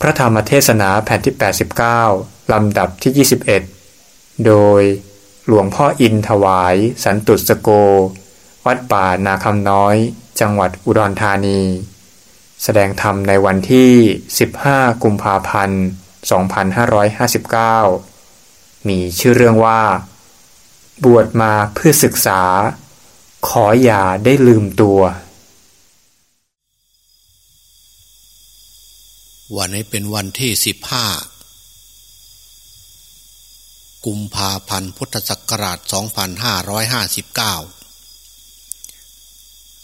พระธรรมเทศนาแผ่นที่ 89 ลำดับที่ 21 โดยหลวงพ่ออินถวาย สันตุสโก วัดป่านาคำน้อย จังหวัดอุดรธานี แสดงธรรมในวันที่ 15 กุมภาพันธ์ 2559 มีชื่อเรื่องว่า บวชมาเพื่อศึกษา ขออย่าได้ลืมตัว วันนี้เป็นวันที่สิบห้ากุมภาพันธ์พุทธศักราชสองพันห้าร้อยห้าสิบเก้า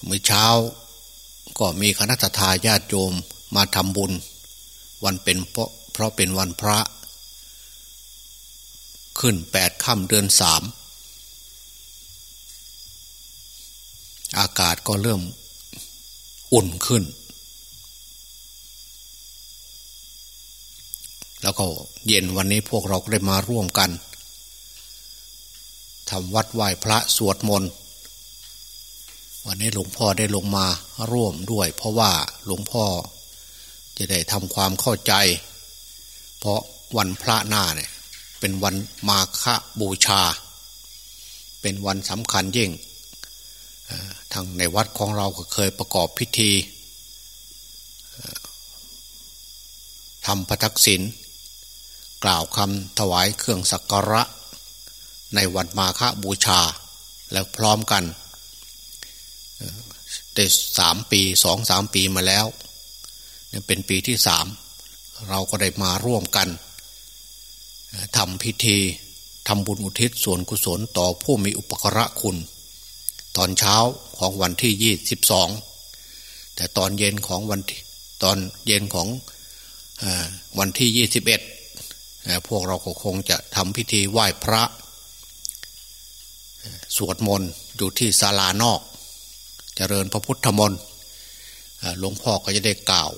เมื่อเช้าก็มีคณะทาญาติโยมมาทำบุญ วันเป็นเพราะเพราะเป็นวันพระ ขึ้นแปดค่ำเดือนสามอากาศก็เริ่มอุ่นขึ้น แล้วก็เย็นวันนี้พวกเราก็ได้มาร่วมกันทำวัดไหว้พระสวดมนต์วันนี้หลวงพ่อได้ลงมาร่วมด้วย เพราะว่าหลวงพ่อจะได้ทำความเข้าใจ เพราะวันพระหน้าเนี่ยเป็นวันมาฆบูชา เป็นวันสำคัญยิ่งทางในวัดของเราก็เคยประกอบพิธีทำพระทักษิณ กล่าวคำถวายเครื่องสักการะ ในวันมาฆบูชา แล้วพร้อมกันได้สามปีสองสามปีมาแล้วเป็นปีที่สามเราก็ได้มาร่วมกันทำพิธีทำบุญอุทิศส่วนกุศลต่อผู้มีอุปกระคุณ ตอนเช้าของวันที่ยี่สิบสองแต่ตอนเย็นของวันตอนเย็นของอวันที่ยี่สิบเอ็ด พวกเราก็คงจะทำพิธีไหว้พระสวดมนต์อยู่ที่ศาลานอกเจริญพระพุทธมนต์หลวงพ่อก็จะได้กล่าว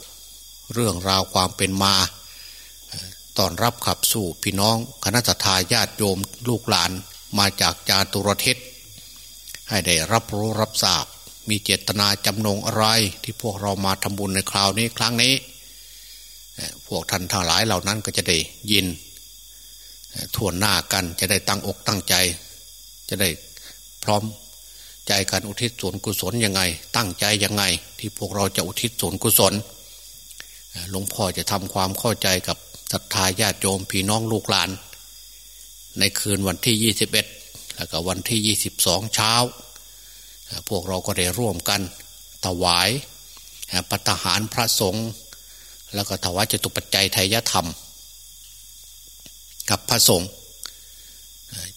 เรื่องราวความเป็นมาตอนรับขับสู่พี่น้องคณะทาญาติโยมลูกหลานมาจากจาตุรเทศ ให้ได้รับรู้รับทราบ มีเจตนาจำนงอะไรที่พวกเรามาทำบุญในคราวนี้ครั้งนี้ พวกท่านทั้งหลายเหล่านั้นก็จะได้ยินทวนหน้ากันจะได้ตั้งอกตั้งใจ จะได้พร้อมใจการอุทิศส่วนกุศลยังไง ตั้งใจยังไง ที่พวกเราจะอุทิศส่วนกุศลหลวงพ่อจะทำความเข้าใจกับศรัทธาญาติโยมพี่น้องลูกหลาน ในคืนวันที่ยี่สิบเอ็ดแล้วก็วันที่ยี่สิบสองเช้า พวกเราก็ได้ร่วมกันถวายปัตหารพระสงฆ์ แล้วก็ถวายจตุปัจจัยไทยธรรม กับพระสงฆ์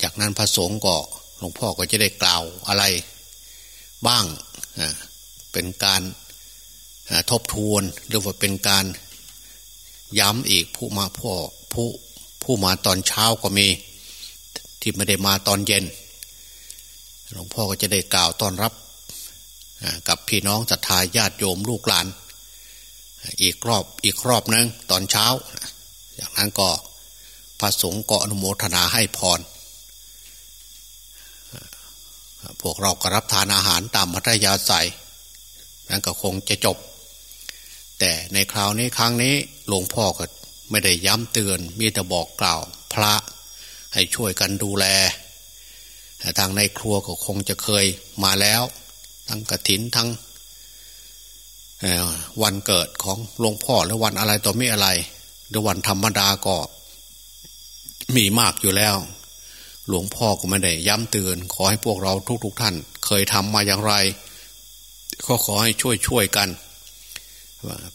จากนั้นพระสงฆ์ก็หลวงพ่อก็จะได้กล่าวอะไรบ้างเป็นการทบทวนหรือว่าเป็นการย้ำอีกผู้มาพ่อผู้ผู้มาตอนเช้าก็มี ที่ไม่ได้มาตอนเย็น หลวงพ่อก็จะได้กล่าวต้อนรับกับพี่น้องศรัทธาญาติโยมลูกหลาน อีกรอบอีกรอบนึงตอนเช้าอย่างนั้นก็พระสงฆ์ก็อนุโมทนาให้พร พวกเราก็รับทานอาหารตามมัธยาศัยนั้นก็คงจะจบ แต่ในคราวนี้ครั้งนี้หลวงพ่อก็ไม่ได้ย้ำเตือน มีแต่บอกกล่าวพระให้ช่วยกันดูแล ทางในครัวก็คงจะเคยมาแล้ว ทั้งกระถินทั้ง วันเกิดของหลวงพ่อหรือวันอะไรต่อไม่อะไร หรือวันธรรมดาก็ มีมากอยู่แล้ว หลวงพ่อก็ไม่ได้ย้ำเตือน ขอให้พวกเราทุกๆทท่าน เคยทำมาอย่างไร ก็ขอให้ช่วยช่วยกัน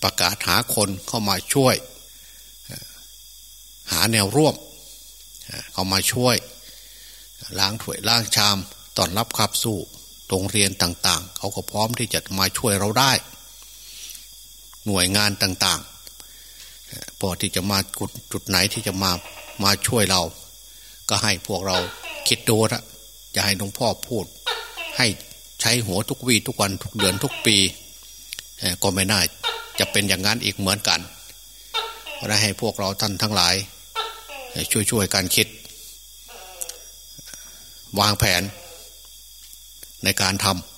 ประกาศหาคนเข้ามาช่วย หาแนวร่วม เข้ามาช่วย ล้างถ้วยล้างชามตอนรับขับสู้โรงเรียนต่าง ๆ เขาก็พร้อมที่จะมาช่วยเราได้ หน่วยงานต่างๆ พอที่จะมาจุดไหนที่จะมามาช่วยเรา ก็ให้พวกเราคิดดูนะจะให้หลวงพ่อพูด ให้ใช้หัวทุกวีทุกวันทุกเดือนทุกปี ก็ไม่น่าจะเป็นอย่างนั้นอีกเหมือนกันเราให้พวกเราท่านทั้งหลาย ช่วยๆกันคิด วางแผนในการทำ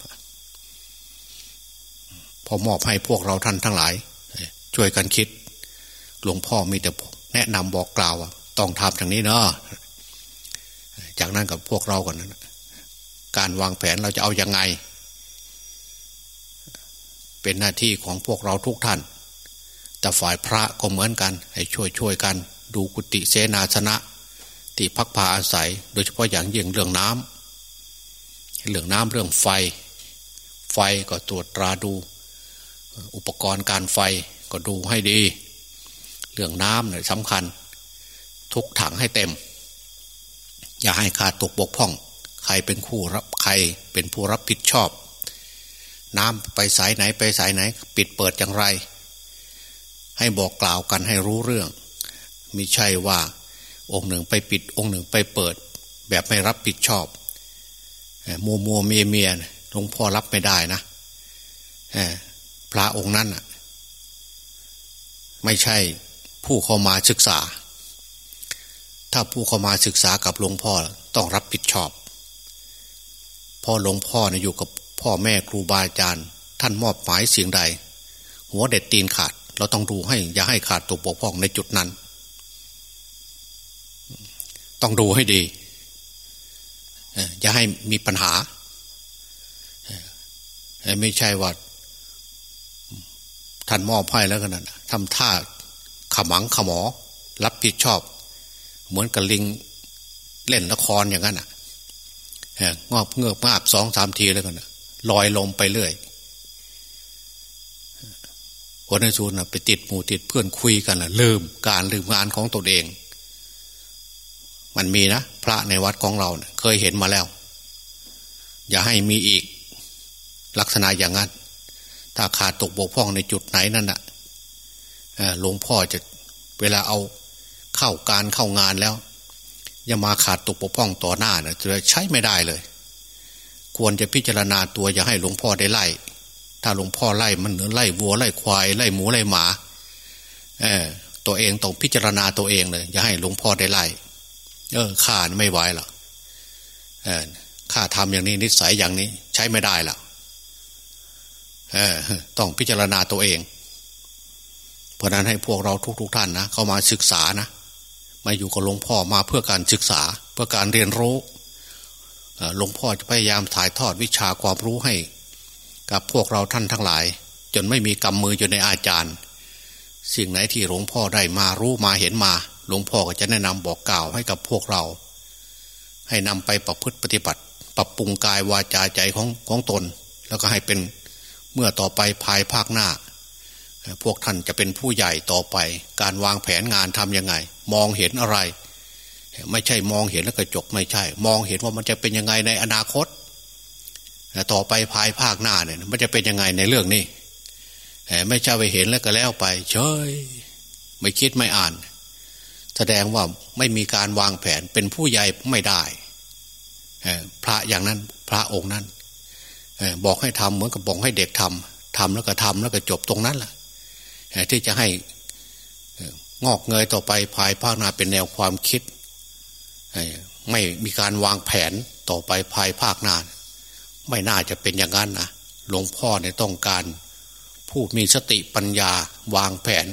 พอมอบให้พวกเราท่านทั้งหลาย ช่วยกันคิด หลวงพ่อมีแต่แนะนำบอกกล่าวต้องทำอย่างนี้เนาะจากนั้นกับพวกเราก่อนนะการวางแผนเราจะเอาอยัางไง เป็นหน้าที่ของพวกเราทุกท่าน แต่ฝ่ายพระก็เหมือนกัน ให้ช่วยช่วยกัน ดูกุฏิเสนาสนะ ที่พักพาอาศัย โดยเฉพาะอย่างยิ่งเรื่องน้ำเรื่องน้ำเรื่องไฟ ไฟก็ตรวจตราดู อุปกรณ์การไฟก็ดูให้ดี เรื่องน้ำเนี่ยสำคัญ ทุกถังให้เต็ม อย่าให้ขาดตกบกพร่อง ใครเป็นคู่รับใครเป็นผู้รับผิดชอบ น้ำไปสายไหนไปสายไหน ปิดเปิดอย่างไร ให้บอกกล่าวกันให้รู้เรื่องมิใช่ว่า องค์หนึ่งไปปิดองค์หนึ่งไปเปิด แบบไม่รับผิดชอบมัวมัวเมียเมียหลวงพ่อรับไม่ได้นะ พระองค์นั้นไม่ใช่ผู้เข้ามาศึกษา ถ้าผู้เข้ามาศึกษากับหลวงพ่อต้องรับผิดชอบพ่อหลวงพ่อเนี่ยอยู่กับพ่อแม่ครูบาอาจารย์ ท่านมอบหมายเสิ่งใด หัวเด็ดตีนขาด เราต้องดูให้ อย่าให้ขาดตัวปกพ้องในจุดนั้น ต้องดูให้ดีอย่าให้มีปัญหา ไม่ใช่ว่า ท่านมอบให้แล้วกันนะทำท่าขมังขมอ รับผิดชอบ เหมือนกับลิงเล่นละครอย่างนั้นอะงอบเงือบงาบสองสามทีแล้วกันลอยลมไปเรื่อยคนในศูนย์ไปติดหมู่ติดเพื่อนคุยกันล่ะลืมการลืมงานของตนเอง มันมีนะพระในวัดของเราเเคยเห็นมาแล้ว อย่าให้มีอีกลักษณะอย่างนั้น ถ้าขาดตกบกพร่องในจุดไหนนั่นน่ะหลวงพ่อจะเวลาเอาเข้าการเข้างานแล้วอย่ามาขาดตกปกป้องต่อหน้านะจะใช้ไม่ได้เลย ควรจะพิจารณาตัวอย่าให้หลวงพ่อได้ไล่ ถ้าหลวงพ่อไล่มันเหนือไล่วัวไล่ควายไล่หมูไล่หมาเออตัวเองต้องพิจารณาตัวเองเลยอย่าให้หลวงพ่อได้ไล่เออข้าไม่ไหวหรอกเออข้าทำอย่างนี้นิสัยอย่างนี้ ใช้ไม่ได้หรอก ต้องพิจารณาตัวเอง เพราะนั้นให้พวกเราทุกๆทท่านนะเข้ามาศึกษานะมาอยู่กับหลวงพ่อมาเพื่อการศึกษา เพื่อการเรียนรู้หลวงพ่อจะพยายามถ่ายทอดวิชาความรู้ให้ กับพวกเราท่านทั้งหลาย จนไม่มีกำมืออยู่ในอาจารย์ สิ่งไหนที่หลวงพ่อได้มารู้มาเห็นมา หลวงพ่อก็จะแนะนำบอกกล่าวให้กับพวกเรา ให้นำไปประพฤติปฏิบัติ ปรับปรุงกายวาจาใจของของตน แล้วก็ให้เป็น เมื่อต่อไปภายภาคหน้า พวกท่านจะเป็นผู้ใหญ่ต่อไป การวางแผนงานทำยังไง มองเห็นอะไร ไม่ใช่มองเห็นแล้วก็จบไม่ใช่ มองเห็นว่ามันจะเป็นยังไงในอนาคต ต่อไปภายภาคหน้าเนี่ยมันจะเป็นยังไงในเรื่องนี้ไม่ใช่ไปเห็นแล้วก็แล้วไป เฉยไม่คิดไม่อ่าน แสดงว่าไม่มีการวางแผนเป็นผู้ใหญ่ไม่ได้พระอย่างนั้นพระองค์นั้น บอกให้ทำเหมือนกับบอกให้เด็กทำทำแล้วก็ทำแล้วก็จบตรงนั้นแหละที่จะให้งอกเงยต่อไปภายภาคหน้าเป็นแนวความคิด ไม่มีการวางแผนต่อไปภายภาคหน้าไม่น่าจะเป็นอย่างนั้นนะหลวงพ่อเนี่ยต้องการ ผู้มีสติปัญญาวางแผน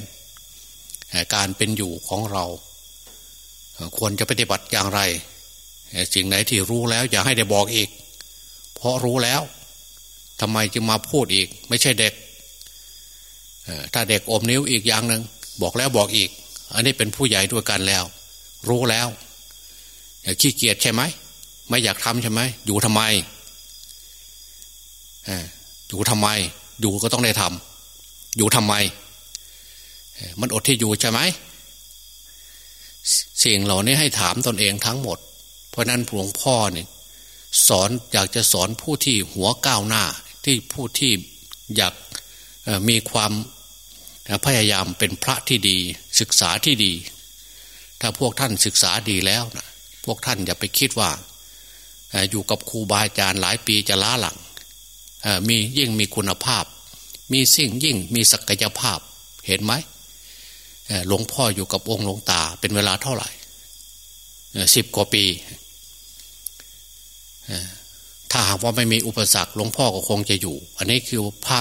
การเป็นอยู่ของเรา ควรจะปฏิบัติอย่างไร สิ่งไหนที่รู้แล้วอย่าให้ได้บอกอีก เพราะรู้แล้ว ทำไมจึงมาพูดอีก ไม่ใช่เด็กถ้าเด็กอมนิ้วอีกอย่างหนึ่งบอกแล้วบอกอีก อันนี้เป็นผู้ใหญ่ด้วยกันแล้ว รู้แล้วขี้เกียจใช่ไหมไม่อยากทำใช่ไหมอยู่ทำไมอยู่ทำไม อยู่ก็ต้องได้ทำอยู่ทำไม มันอดที่อยู่ใช่ไหมสิ่งเหล่านี้ให้ถามตนเองทั้งหมด เพราะนั้นหลวงพ่อเนี่ยสอนอยากจะสอนผู้ที่หัวก้าวหน้า ที่ผู้ที่อยากมีความพยายามเป็นพระที่ดีศึกษาที่ดี ถ้าพวกท่านศึกษาดีแล้วนะพวกท่านอย่าไปคิดว่า อยู่กับครูบาอาจารย์หลายปีจะล้าหลังมียิ่งมีคุณภาพ มีสิ่งยิ่งมีศักยภาพเห็นไหมหลวงพ่ออยู่กับองค์หลวงตาเป็นเวลาเท่าไหร่สิบกว่าปี ถ้าหากว่าไม่มีอุปสรรคหลวงพ่อก็คงจะอยู่ อันนี้คือพระ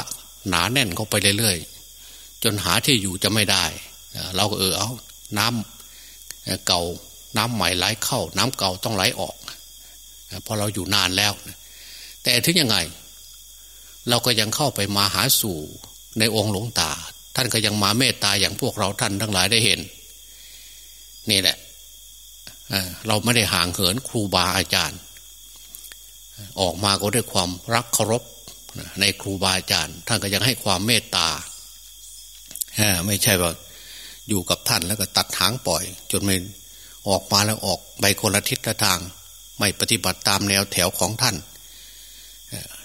หนาแน่นเข้าไปเรื่อยๆ จนหาที่อยู่จะไม่ได้ เราก็เออเอาน้ำเก่าน้ำใหม่ไหลเข้า น้ำเก่าต้องไหลออกพราะเราอยู่นานแล้ว แต่ถึงยังไง เราก็ยังเข้าไปมาหาสู่ในองค์หลวงตา ท่านก็ยังมาเมตตาอย่างพวกเราท่านทั้งหลายได้เห็น นี่แหละเราไม่ได้ห่างเหินครูบาอาจารย์ ออกมาก็ด้วยความรักเคารพในครูบาอาจารย์ท่านก็ยังให้ความเมตตาไม่ใช่ว่าอยู่กับท่านแล้วก็ตัดหางปล่อย จนไม่ออกมาแล้วออกใบคนละทิศละทาง ไม่ปฏิบัติตามแนวแถวของท่าน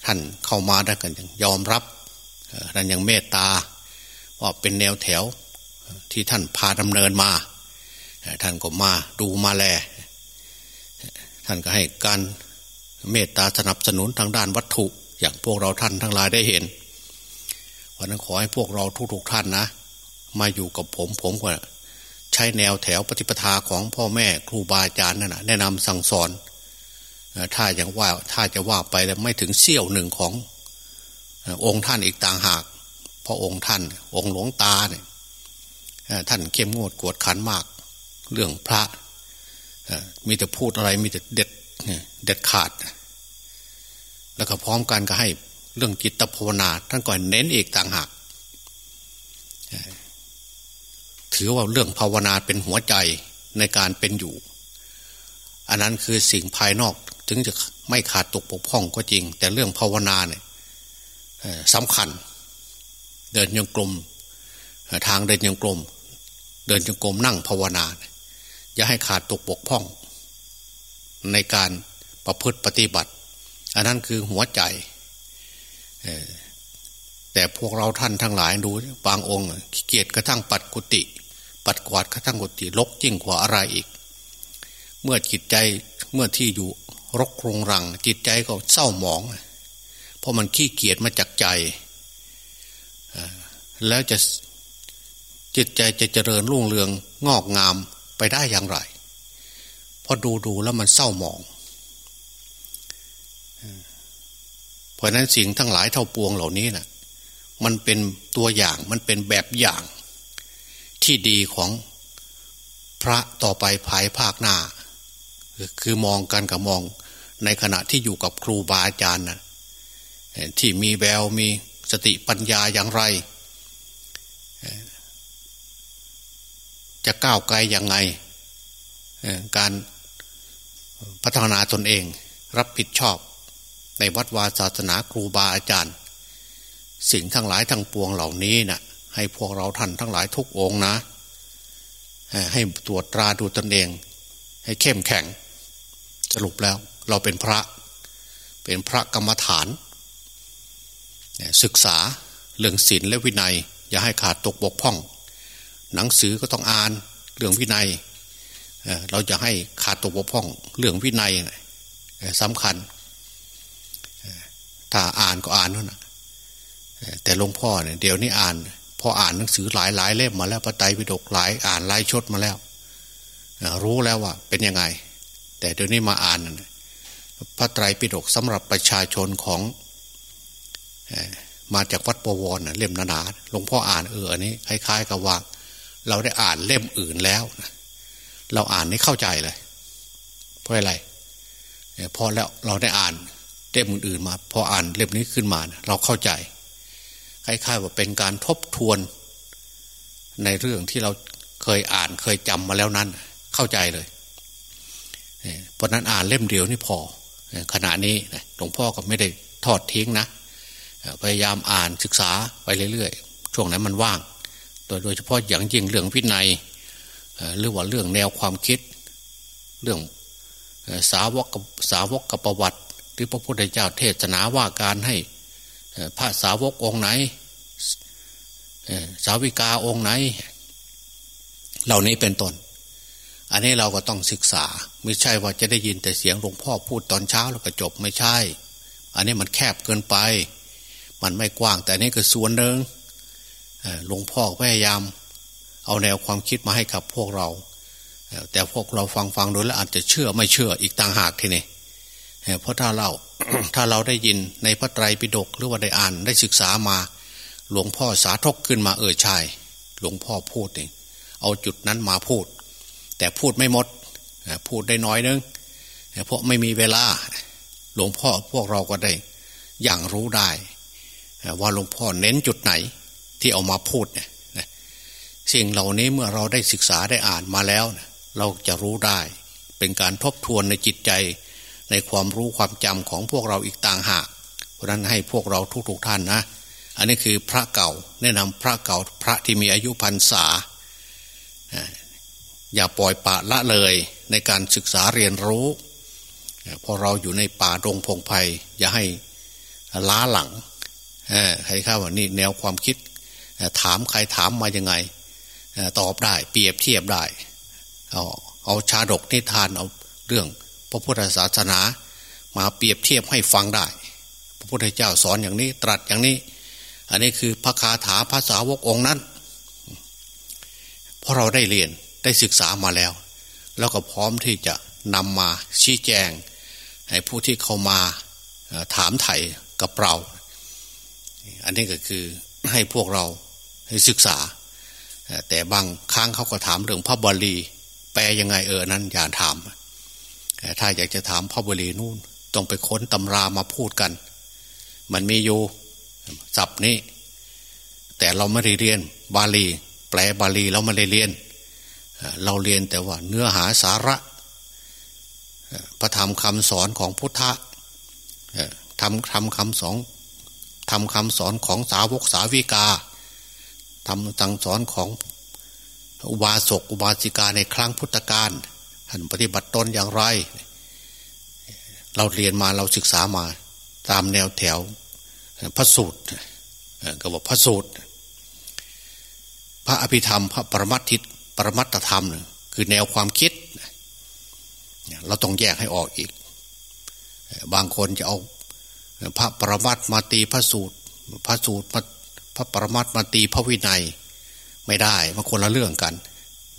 ท่านเข้ามาได้กันยอมรับท่านยังเมตตาว่าเป็นแนวแถวที่ท่านพาดำเนินมา ท่านก็มาดูมาแล ท่านก็ให้การ เมตตาสนับสนุนทางด้านวัตถุอย่างพวกเราท่านทั้งหลายได้เห็นวันนั้นขอให้พวกเราทุกๆท่านนะ มาอยู่กับผมผมก็ใช้แนวแถวปฏิปทาของพ่อแม่ครูบาอาจารย์นั่นนะแนะนำสั่งสอนถ้าอย่างว่าถ้าจะว่าไปแล้วไม่ถึงเสี้ยวหนึ่งขององค์ท่านอีกต่างหากเพราะองค์ท่าน องค์หลวงตาเนี่ยท่านเข้มงวดกวดขันมาก เรื่องพระมีแต่พูดอะไรมีแต่เด็ด เด็ดขาด แล้วก็พร้อมกันก็ให้เรื่องจิตภาวนาท่านก่อนเน้นอีกต่างหากถือว่าเรื่องภาวนาเป็นหัวใจในการเป็นอยู่ อันนั้นคือสิ่งภายนอกถึงจะไม่ขาดตกปกพ่องก็จริง แต่เรื่องภาวนาเนี่ยสำคัญ เดินยังกลมทางเดินยังกลม เดินยังกลมนั่งภาวนา อย่าให้ขาดตกบกพ่อง ในการประพฤติปฏิบัติ อันนั้นคือหัวใจ แต่พวกเราท่านทั้งหลายดูบางองค์เกียรติกระทั่งปัดกุติปัดกวาดกระทั่งกุติลกยิ่งกว่าอะไรอีก เมื่อจิตใจเมื่อที่อยู่รกรงรัง จิตใจก็เศร้าหมอง เพราะมันขี้เกียจมาจากใจ แล้วจะจิตใจจะเจริญรุ่งเรืองงอกงามไปได้อย่างไร อดูดูแล้วมันเศร้าหมองเพราะนั้นสิ่งทั้งหลายเท่าปวงเหล่านี้นะ่ะ มันเป็นตัวอย่างมันเป็นแบบอย่าง ที่ดีของพระต่อไปภายภาคหน้า คือมองกันกับมองในขณะที่อยู่กับครูบาอาจารย์นะที่มีแววมีสติปัญญาอย่างไร จะก้าวไกลอยังไง การ พัฒนาตนเอง รับผิดชอบ ในวัดวาศาสนาครูบาอาจารย์ สิ่งทั้งหลายทั้งปวงเหล่านี้นะ่ะให้พวกเราท่านทั้งหลายทุกองนะ ให้ตรวจตราดูตนเอง ให้เข้มแข็ง สรุปแล้วเราเป็นพระ เป็นพระกรรมฐาน ศึกษาเรื่องศีลและวินัย อย่าให้ขาดตกบกพร่อง หนังสือก็ต้องอ่านเรื่องวินัย เราจะให้ขาดตกบกพร่องเรื่องวินัยสำคัญ ถ้าอ่านก็อ่านนั้นแต่หลวงพ่อเนี่ยเดี๋ยวนี้อ่าน พออ่านหนังสือหลายหลายเล่มมาแล้วพระไตรปิฎกหลายอ่านหลายชดมาแล้ว รู้แล้วว่าเป็นยังไง แต่เดี๋ยวนี้มาอ่านพระไตรปิฎกสำหรับประชาชนของมาจากวัดปวรเล่มหนาๆหลวงพ่ออ่านเอออันนี้คล้าย ๆ กับว่า เราได้อ่านเล่มอื่นแล้วนะ เราอ่านไม่เข้าใจเลย เพราะอะไรพอแล้วเราได้อ่านเล่มอื่นๆมา พออ่านเล่มนี้ขึ้นมา เราเข้าใจคล้ายๆว่าเป็นการทบทวน ในเรื่องที่เราเคยอ่านเคยจำมาแล้วนั้น เข้าใจเลยเพราะนั้นอ่านเล่มเดียวนี่พอขณะนี้หลวงพ่อก็ไม่ได้ทอดทิ้งนะพยายามอ่านศึกษาไปเรื่อยๆช่วงนั้นมันว่าง โดยเฉพาะอย่างยิ่งเรื่องวินัย หรือว่าเรื่องแนวความคิด เรื่องสาวกสาวกกับประวัติ หรือพระพุทธเจ้าเทศนาว่าการให้พระสาวกองค์ไหน สาวิกาองค์ไหน เหล่านี้เป็นต้นอันนี้เราก็ต้องศึกษา ไม่ใช่ว่าจะได้ยินแต่เสียงหลวงพ่อพูดตอนเช้าแล้วก็จบไม่ใช่ อันนี้มันแคบเกินไป มันไม่กว้างแต่นี่คือส่วนหนึ่งหลวงพ่อพยายาม เอาแนวความคิดมาให้กับพวกเรา แต่พวกเราฟังฟังดูแล้วอาจจะเชื่อไม่เชื่ออีกต่างหากทีนี้เพราะถ้าเราถ้าเราได้ยินในพระไตรปิฎกหรือว่าได้อ่านได้ศึกษามา หลวงพ่อสาธกขึ้นมาเออชายหลวงพ่อพูดเองเอาจุดนั้นมาพูด แต่พูดไม่หมดพูดได้น้อยนึงเพราะไม่มีเวลาหลวงพ่อพวกเราก็ได้อย่างรู้ได้ ว่าหลวงพ่อเน้นจุดไหนที่เอามาพูดเนี่ย สิ่งเหล่านี้เมื่อเราได้ศึกษาได้อ่านมาแล้ว เราจะรู้ได้ เป็นการทบทวนในจิตใจ ในความรู้ความจำของพวกเราอีกต่างหาก เพราะนั้นให้พวกเราทุกๆทท่านนะ อันนี้คือพระเก่าแนะนำพระเก่าพระที่มีอายุพรรษา อย่าปล่อยปะละเลยในการศึกษาเรียนรู้ พอเราอยู่ในป่ารงพงไพ่อย่าให้ล้าหลังใครข้าว่านี่แนวความคิดถามใครถามมายังไง ตอบได้ เปรียบเทียบได้ เอาเอาชาดกนิทานเอาเรื่อง พระพุทธศาสนา มาเปรียบเทียบให้ฟังได้ พระพุทธเจ้าสอนอย่างนี้ตรัสอย่างนี้ อันนี้คือพระคาถาภาษาวกองนั้น เพราะเราได้เรียนได้ศึกษามาแล้ว แล้วก็พร้อมที่จะนำมาชี้แจง ให้ผู้ที่เข้ามาถามไถ่กับเรา อันนี้ก็คือให้พวกเราให้ศึกษา แต่บางครั้งเขาก็ถามเรื่องพระบาลี แปลยังไงเออนั้นอย่าถาม ถ้าอยากจะถามพระบรีนู่นต้องไปค้นตำรามาพูดกัน มันมีอยู่ศัพท์นี้ แต่เราไม่ได้เรียนบาลี แปลบาลีเราไม่ได้เรียน เราเรียนแต่ว่าเนื้อหาสาระ พระธรรมคำสอนของพุทธะทำทำคำสอนทำคำสอนของสาวกสาวิกา ทำสั่งสอนของอุบาสกอุบาสิกาในครั้งพุทธกาลท่านปฏิบัติตนอย่างไร เราเรียนมาเราศึกษามา ตามแนวแถวพระสูตรก็บอกพระสูตร พระอภิธรรม พระปรมัตถิปรมัตธรรมคือแนวความคิด เราต้องแยกให้ออกอีก บางคนจะเอาพระปรมัตมาตีพระสูตร พระสูตรพ ระปรมัตมาตีพระวินัย ไม่ได้มันคนละเรื่องกัน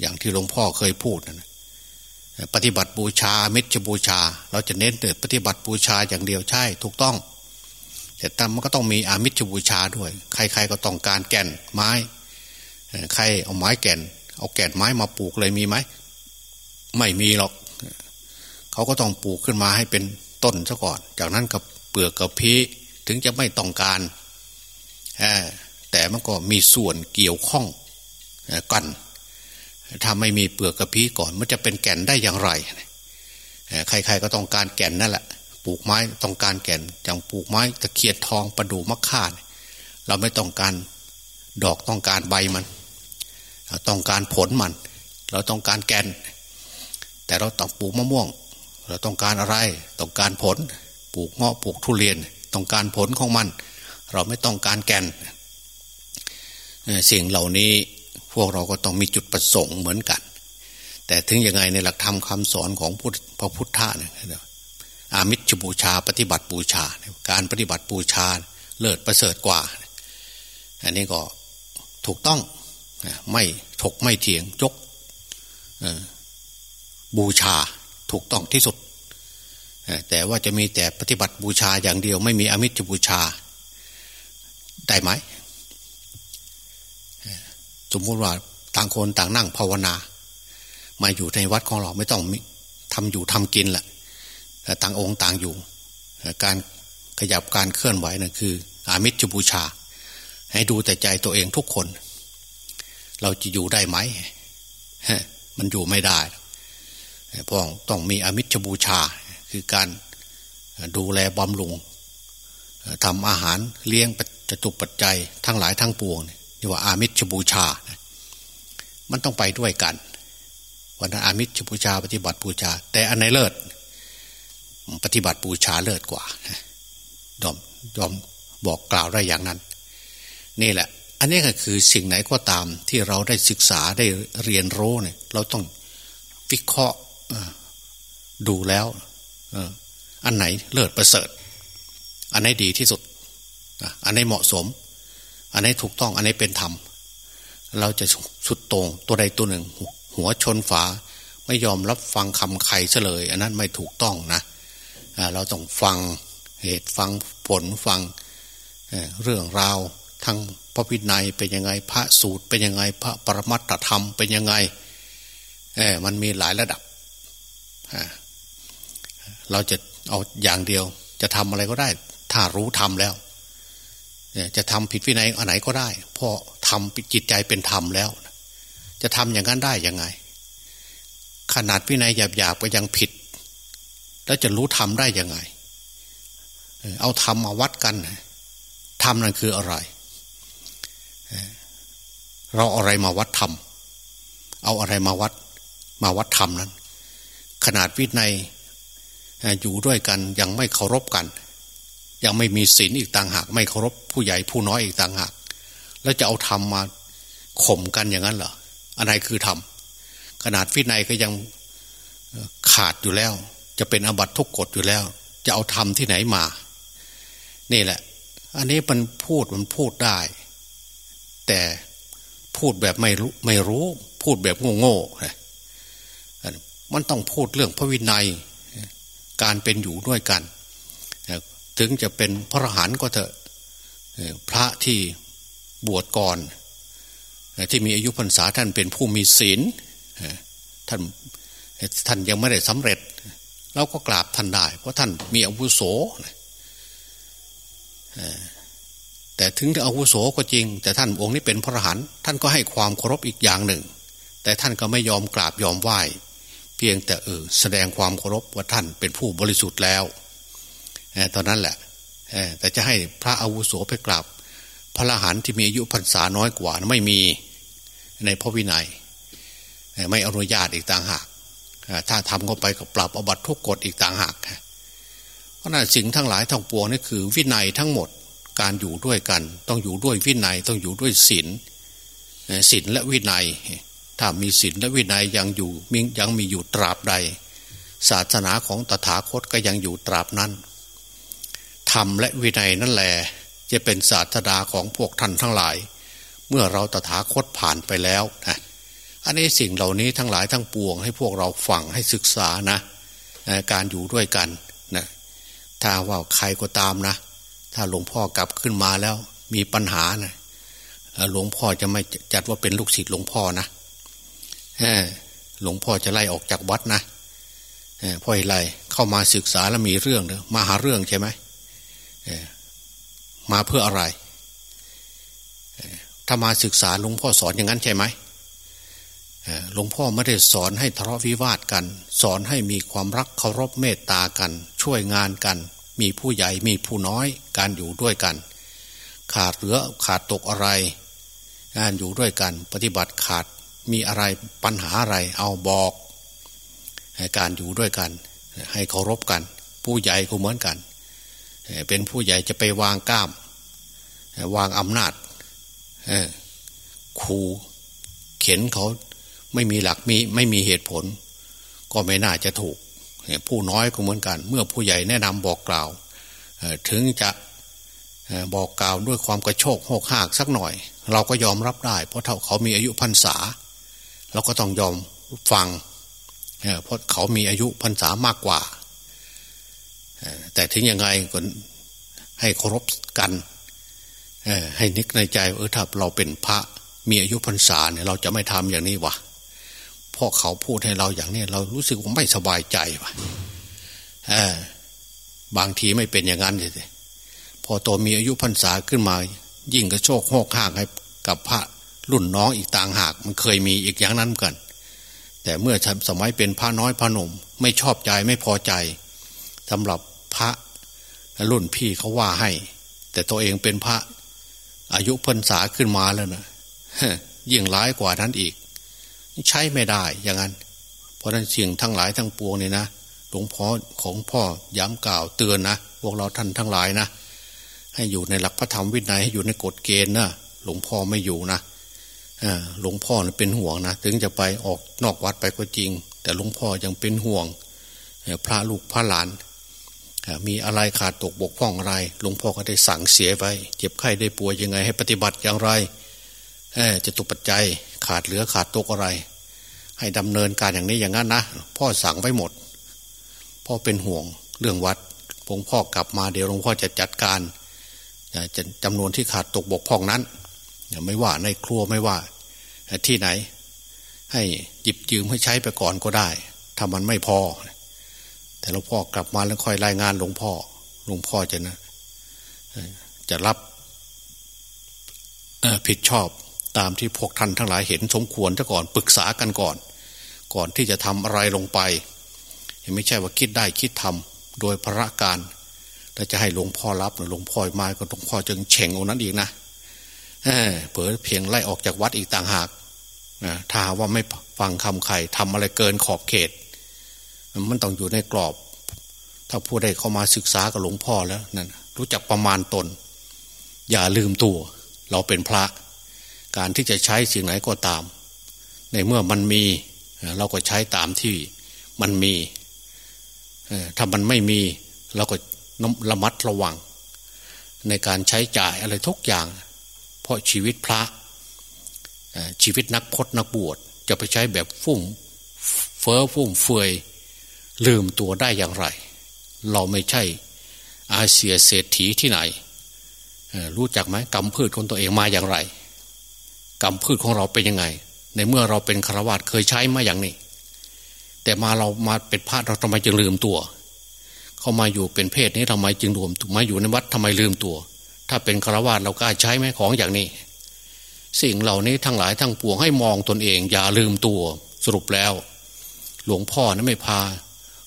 อย่างที่หลวงพ่อเคยพูดนะปฏิบัติบูชามิจบูชา เราจะเน้นเดิดปฏิบัติบูชาอย่างเดียวใช่ถูกต้อง แต่ตามมันก็ต้องมีอามิจบูชาด้วย ใคร ๆ ก็ต้องการแก่นไม้ ใครเอาไม้แก่น เอาแก่นไม้มาปลูกเลยมีไหมไม่มีหรอก เขาก็ต้องปลูกขึ้นมาให้เป็นต้นซะก่อน จากนั้นกับเปลือกกับพีถึงจะไม่ต้องการ แต่มันก็มีส่วนเกี่ยวข้องกัน ถ้าไม่มีเปลือกกระพี้ก่อนมันจะเป็นแก่นได้อย่างไรใครๆก็ต้องการแก่นนั่นแหละปลูกไม้ต้องการแก่นอย่างปลูกไม้ตะเคียนทองประดูมะข่าเราไม่ต้องการดอกต้องการใบมัน ต้องการผลมัน เราต้องการแก่น แต่เราต้องปลูกมะม่วง เราต้องการอะไร ต้องการผล ปลูกเงาะปลูกทุเรียน ต้องการผลของมัน เราไม่ต้องการแก่น สิ่งเหล่านี้พวกเราก็ต้องมีจุดประสงค์เหมือนกัน แต่ถึงยังไงในหลักธรรมคาสอนของพระพุทธะเนี่ยอามิชบูชา ปฏิบัติบูชา การปฏิบัติบูชาเลิศประเสริฐกว่า อันนี้ก็ถูกต้องไม่ถกไม่เถียงยกบูชาถูกต้องที่สุด แต่ว่าจะมีแต่ปฏิบัติบูชาอย่างเดียว ไม่มีอมิชบูชา ได้ไหม สมมติว่าต่างคนต่างนั่งภาวนา มาอยู่ในวัดของเราไม่ต้องทำอยู่ทำกินแหละแต่ต่างองค์ต่างอยู่ การขยับการเคลื่อนไหวนั่นคือ อามิจบูชา ให้ดูแต่ใจตัวเองทุกคน เราจะอยู่ได้ไหมมันอยู่ไม่ได้พราะต้องมีอามิจบูชา คือการดูแลบำรุงทำอาหารเลี้ยงจตุปัจจัยทั้งหลายทั้งปวงนี่ เรียกว่าอามิชบูชา มันต้องไปด้วยกัน วันนั้นอามิชบูชา ปฏิบัติบูชา แต่อันไหนเลิศ ปฏิบัติบูชาเลิศกว่า ยอมยอมบอกกล่าวได้อย่างนั้น นี่แหละ อันนี้ก็คือสิ่งไหนก็ตามที่เราได้ศึกษาได้เรียนรู้เนี่ย เราต้องวิเคราะห์ดูแล้วอันไหนเลิศประเสริฐ อันไหนดีที่สุด อันไหนเหมาะสม อันนี้ถูกต้อง อันนี้เป็นธรรม เราจะสุดตรงตัวใดตัวหนึ่ง หัวชนฝา ไม่ยอมรับฟังคำใครเฉลย อันนั้นไม่ถูกต้องนะเราต้องฟังเหตุฟังผลฟังเรื่องราวทั้งพระระวินัยเป็นยังไงพระสูตรเป็นยังไงพระปรมัตถธรรมเป็นยังไงมันมีหลายระดับ เราจะเอาอย่างเดียวจะทำอะไรก็ได้ ถ้ารู้ทำแล้ว จะทำผิดวินัยอันไหนก็ได้เพราะทำจิตใจเป็นธรรมแล้ว จะทำอย่างนั้นได้ยังไง ขนาดวินัยหยาบๆก็ยังผิด แล้วจะรู้ทำได้ยังไง เอาทำมาวัดกันทำนั่นคืออะไร เราอะไรมาวัดธรรมเอาอะไรมาวัดมาวัดธรรมนั้น ขนาดวินัยอยู่ด้วยกันยังไม่เคารพกัน ยังไม่มีศีลอีกต่างหาก ไม่เคารพผู้ใหญ่ผู้น้อยอีกต่างหาก แล้วจะเอาธรรมมาข่มกันอย่างนั้นเหรออะไรคือธรรมขนาดวินัยก็ยังขาดอยู่แล้ว จะเป็นอบัตทุกกฎอยู่แล้ว จะเอาธรรมที่ไหนมา นี่แหละ อันนี้มันพูดมันพูดได้ แต่พูดแบบไม่รู้ไม่รู้ พูดแบบโง่โง่มันต้องพูดเรื่องพระวินัย การเป็นอยู่ด้วยกัน ถึงจะเป็นพระหันก็เถอะพระที่บวชก่อน ที่มีอายุพรรษาท่านเป็นผู้มีศีลท่านท่านยังไม่ได้สำเร็จเราก็กราบท่านได้ เพราะท่านมีอาวุโสแต่ถึงจะอาวุโสก็จริง แต่ท่านองค์นี้เป็นพระหันท่านก็ให้ความเคารพอีกอย่างหนึ่ง แต่ท่านก็ไม่ยอมกราบยอมไหว้ เพียงแต่เออแสดงความเคารพว่าท่านเป็นผู้บริสุทธิ์แล้ว ตอนนั้นแหละแต่จะให้พระอาวุโสไปกราบพระลหันที่มีอายุพรรษาน้อยกว่าไม่มีในพระวินัย ไม่อนุญาตอีกต่างหาก ถ้าทำเข้าไปก็ปรับอบัตทุกกฎอีกต่างหากเพราะนั้นสิ่งทั้งหลายทั้งปวงนี่คือ วินัยทั้งหมดการอยู่ด้วยกัน ต้องอยู่ด้วยวินัยต้องอยู่ด้วยศีลศีลและวินัย ถ้ามีศีลและวินัยยังอยู่ยังมีอยู่ตราบใด ศาสนาของตถาคตก็ยังอยู่ตราบนั้น ธรรมและวินัยนั่นแหละจะเป็นศาสดาของพวกท่านทั้งหลาย เมื่อเราตถาคตผ่านไปแล้วนะอันนี้สิ่งเหล่านี้ทั้งหลายทั้งปวง ให้พวกเราฟังให้ศึกษานะ การอยู่ด้วยกันนะถ้าว่าใครก็ตามนะ ถ้าหลวงพ่อกลับขึ้นมาแล้วมีปัญหานะหลวงพ่อจะไม่จัดว่าเป็นลูกศิษย์หลวงพ่อนะหลวงพ่อจะไล่ออกจากวัดนะพ่อไล่เข้ามาศึกษาแล้วมีเรื่องเนอะมาหาเรื่องใช่ไหม มาเพื่ออะไร ถ้ามาศึกษาหลวงพ่อสอนอย่างนั้นใช่ไหมหลวงพ่อไม่ได้สอนให้ทะเลาะวิวาทกัน สอนให้มีความรักเคารพเมตตากัน ช่วยงานกัน มีผู้ใหญ่มีผู้น้อยการอยู่ด้วยกัน ขาดเหลือขาดตกอะไร งานอยู่ด้วยกัน ปฏิบัติขาดมีอะไรปัญหาอะไรเอาบอกการอยู่ด้วยกัน ให้เคารพกัน ผู้ใหญ่ก็เหมือนกัน เป็นผู้ใหญ่จะไปวางก้าม วางอำนาจครูเข็นเขาไม่มีหลักมีไม่มีเหตุผล ก็ไม่น่าจะถูก ผู้น้อยก็เหมือนกัน เมื่อผู้ใหญ่แนะนำบอกกล่าว ถึงจะบอกกล่าวด้วยความกระโชกหกหากสักหน่อย เราก็ยอมรับได้ เพราะเขามีอายุพรรษา เราก็ต้องยอมฟังเพราะเขามีอายุพรรษามากกว่า แต่ถึงยังไงก็ให้เคารพกันให้นึกในใจเออถ้าเราเป็นพระมีอายุพรรษาเนี่ยเราจะไม่ทำอย่างนี้วะเพราะเขาพูดให้เราอย่างนี้เรารู้สึกว่าไม่สบายใจวะบางทีไม่เป็นอย่างนั้นเลยพอตัวมีอายุพรรษาขึ้นมา ยิ่งกระโชกโหกห้างให้กับพระรุ่นน้องอีกต่างหาก มันเคยมีอีกอย่างนั้นกัน แต่เมื่อสมัยเป็นพระน้อยพระหนุ่มไม่ชอบใจไม่พอใจสำหรับ พระรุ่นพี่เขาว่าให้ แต่ตัวเองเป็นพระ อายุพรรษาขึ้นมาแล้วนะยิ่งร้ายกว่านั้นอีก ใช้ไม่ได้อย่างนั้น เพราะนั้นสิ่งทั้งหลายทั้งปวงเนี่ยนะหลวงพ่อของพ่อย้ำกล่าวเตือนนะพวกเราท่านทั้งหลายนะให้อยู่ในหลักพระธรรมวินัยให้อยู่ในกฎเกณฑ์นะหลวงพ่อไม่อยู่นะหลวงพ่อเป็นห่วงนะถึงจะไปออกนอกวัดไปก็จริง แต่หลวงพ่อยังเป็นห่วงพระลูกพระหลาน มีอะไรขาดตกบกพร่องอะไรหลวงพ่อก็ได้สั่งเสียไว้เจ็บไข้ได้ป่วยยังไง ให้ปฏิบัติอย่างไรจะตุปัจจัยขาดเหลือขาดตกอะไร ให้ดำเนินการอย่างนี้อย่างนั้นนะพ่อสั่งไว้หมดพ่อเป็นห่วงเรื่องวัดหลวงพ่อกลับมาเดี๋ยวหลวงพ่อจะจัดการจะจำนวนที่ขาดตกบกพร่องนั้นไม่ว่าในครัวไม่ว่า ที่ไหน ให้หยิบยืมให้ใช้ไปก่อนก็ได้ถ้ามันไม่พอ แต่หลวงพ่อกลับมาแล้วค่อยรายงานหลวงพ่อ หลวงพ่อจะนะจะรับผิดชอบตามที่พวกท่านทั้งหลายเห็นสมควรซะก่อนปรึกษากันก่อน ก่อนที่จะทำอะไรลงไปไม่ใช่ว่าคิดได้คิดทำโดยพระการถ้าจะให้หลวงพ่อรับหลวงพ่อมาก็หลวงพ่อจึงเฉ่งองนั้นอีกนะเผื่อเพียงไล่ออกจากวัดอีกต่างหากถ้าว่าไม่ฟังคำใครทำอะไรเกินขอบเขต มันต้องอยู่ในกรอบ ถ้าผู้ใดเข้ามาศึกษากับหลวงพ่อแล้วนั่นรู้จักประมาณตน อย่าลืมตัว เราเป็นพระ การที่จะใช้สิ่งไหนก็ตาม ในเมื่อมันมี เราก็ใช้ตามที่มันมีถ้ามันไม่มี เราก็ระมัดระวัง ในการใช้จ่ายอะไรทุกอย่าง เพราะชีวิตพระชีวิตนักพจนักบวชจะไปใช้แบบฟุ่มเฟอ้อฟุ่มเฟือย ลืมตัวได้อย่างไร เราไม่ใช่อาเซียเศรษฐีที่ไหน รู้จักไหมกรรมพืชของตัวเองมาอย่างไรกรรมพืชของเราเป็นยังไง ในเมื่อเราเป็นฆราวาสเคยใช้มาอย่างนี้ แต่มาเรามาเป็นพระเราทำไมจึงลืมตัว เขามาอยู่เป็นเพศนี้ทำไมจึงรวมมาอยู่ในวัดทำไมลืมตัว ถ้าเป็นฆราวาสเรากล้าใช้ไหมของอย่างนี้ สิ่งเหล่านี้ทั้งหลายทั้งปวงให้มองตนเอง อย่าลืมตัวสรุปแล้ว หลวงพ่อนะไม่พา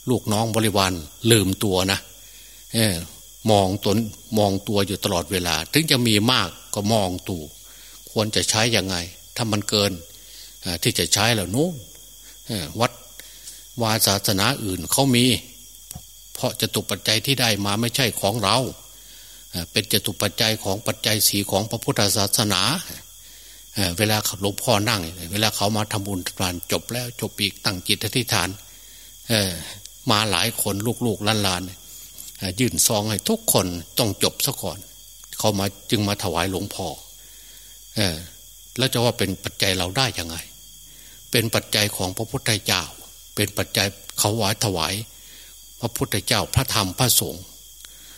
ลูกน้องบริวารลืมตัวนะเออมองตนมองตัวอยู่ตลอดเวลา ถึงจะมีมากก็มองตูควรจะใช้ยังไง ถ้ามันเกินที่จะใช้แล้วนู้วัดวาศาสนาอื่นเขามี เพราะจะตุปัจจัยที่ได้มาไม่ใช่ของเรา เป็นจตุปัจจัยของปัจจัยสีของพระพุทธศาสนาเวลาหลวงพ่อนั่ง เวลาเขามาทำบุญทานจบแล้วจบอีกตั้งจิตอธิษฐาน มาหลายคนลูกๆล้านๆยื่นซองให้ทุกคนต้องจบซะก่อน เขามาจึงมาถวายหลวงพ่อแล้วจะว่าเป็นปัจจัยเราได้ยังไง เป็นปัจจัยของพระพุทธเจ้า เป็นปัจจัยเขาวายถวาย พระพุทธเจ้าพระธรรมพระสงฆ์